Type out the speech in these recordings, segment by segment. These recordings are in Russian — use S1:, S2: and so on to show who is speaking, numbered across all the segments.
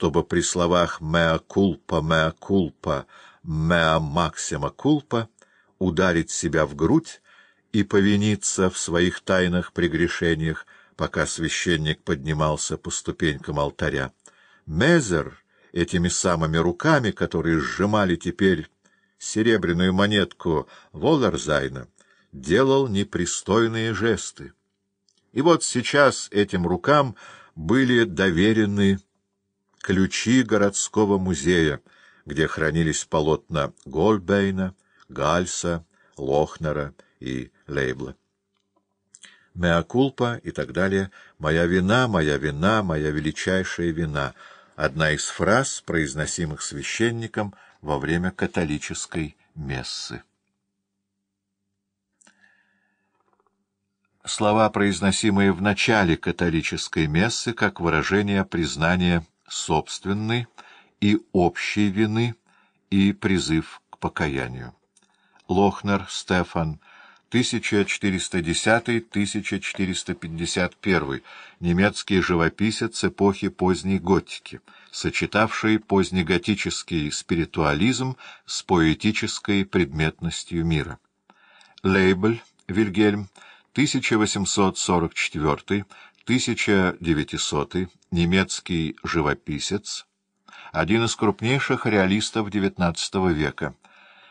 S1: чтобы при словах «mea culpa, mea culpa, mea maxima culpa» ударить себя в грудь и повиниться в своих тайных прегрешениях, пока священник поднимался по ступенькам алтаря. Мезер этими самыми руками, которые сжимали теперь серебряную монетку Воллерзайна, делал непристойные жесты. И вот сейчас этим рукам были доверены ключи городского музея, где хранились полотна Гольбейна, Гальса, Лохнера и Лейбла. «Меакулпа» и так далее «Моя вина, моя вина, моя величайшая вина» — одна из фраз, произносимых священником во время католической мессы. Слова, произносимые в начале католической мессы, как выражение признания собственной и общей вины и призыв к покаянию. Лохнер Стефан 1410-1451, немецкий живописец эпохи поздней готики, сочетавший позднеготический спиритуализм с поэтической предметностью мира. Лейбель Вильгельм 1844-1900, немецкий живописец, один из крупнейших реалистов XIX века,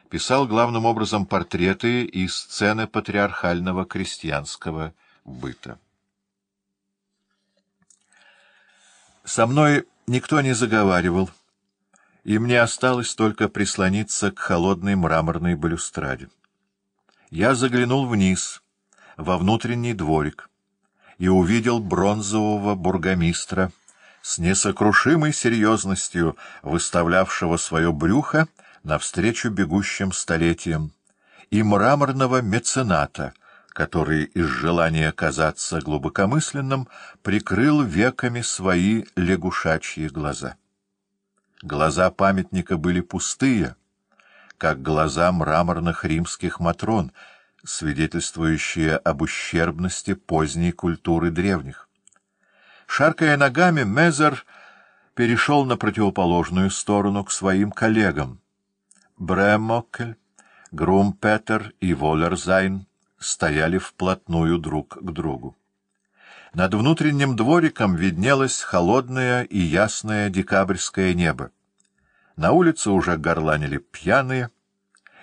S1: писал главным образом портреты и сцены патриархального крестьянского быта. Со мной никто не заговаривал, и мне осталось только прислониться к холодной мраморной балюстраде. Я заглянул вниз — во внутренний дворик и увидел бронзового бургомистра с несокрушимой серьезностью выставлявшего свое брюхо навстречу бегущим столетиям, и мраморного мецената, который из желания казаться глубокомысленным прикрыл веками свои лягушачьи глаза. Глаза памятника были пустые, как глаза мраморных римских матрон — свидетельствующие об ущербности поздней культуры древних. Шаркая ногами, Мезер перешел на противоположную сторону к своим коллегам. Бремокель, Грумпетер и Волерзайн стояли вплотную друг к другу. Над внутренним двориком виднелось холодное и ясное декабрьское небо. На улице уже горланили пьяные,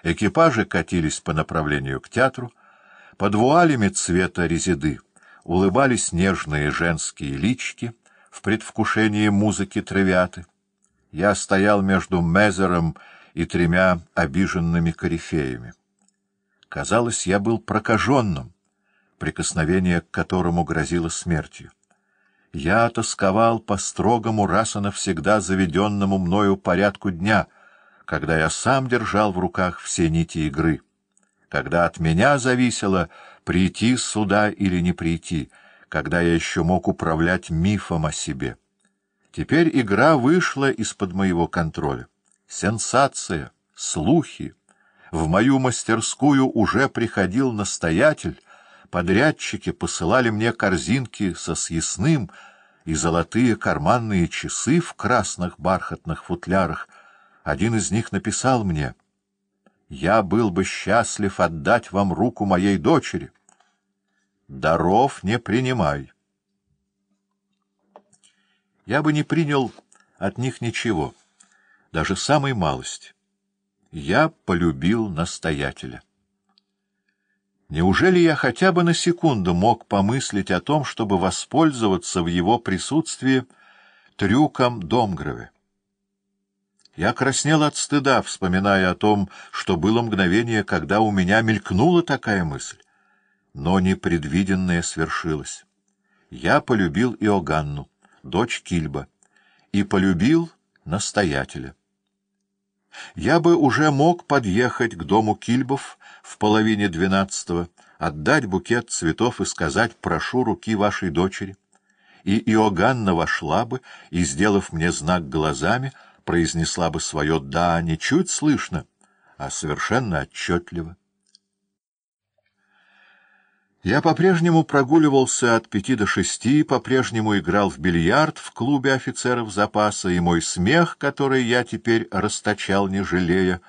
S1: Экипажи катились по направлению к театру. Под вуалями цвета резиды улыбались нежные женские лички в предвкушении музыки травиаты. Я стоял между Мезером и тремя обиженными корифеями. Казалось, я был прокаженным, прикосновение к которому грозило смертью. Я тосковал по строгому раз и навсегда заведенному мною порядку дня — когда я сам держал в руках все нити игры, когда от меня зависело прийти сюда или не прийти, когда я еще мог управлять мифом о себе. Теперь игра вышла из-под моего контроля. Сенсация, слухи. В мою мастерскую уже приходил настоятель, подрядчики посылали мне корзинки со съестным и золотые карманные часы в красных бархатных футлярах, один из них написал мне, «Я был бы счастлив отдать вам руку моей дочери. Даров не принимай». Я бы не принял от них ничего, даже самой малости. Я полюбил настоятеля. Неужели я хотя бы на секунду мог помыслить о том, чтобы воспользоваться в его присутствии трюком Домгрове? Я краснел от стыда, вспоминая о том, что было мгновение, когда у меня мелькнула такая мысль. Но непредвиденное свершилось. Я полюбил Иоганну, дочь Кильба, и полюбил настоятеля. Я бы уже мог подъехать к дому Кильбов в половине двенадцатого, отдать букет цветов и сказать «прошу руки вашей дочери». И Иоганна вошла бы и, сделав мне знак глазами, — произнесла бы свое «да» не чуть слышно, а совершенно отчетливо. Я по-прежнему прогуливался от пяти до шести, по-прежнему играл в бильярд в клубе офицеров запаса, и мой смех, который я теперь расточал, не жалея,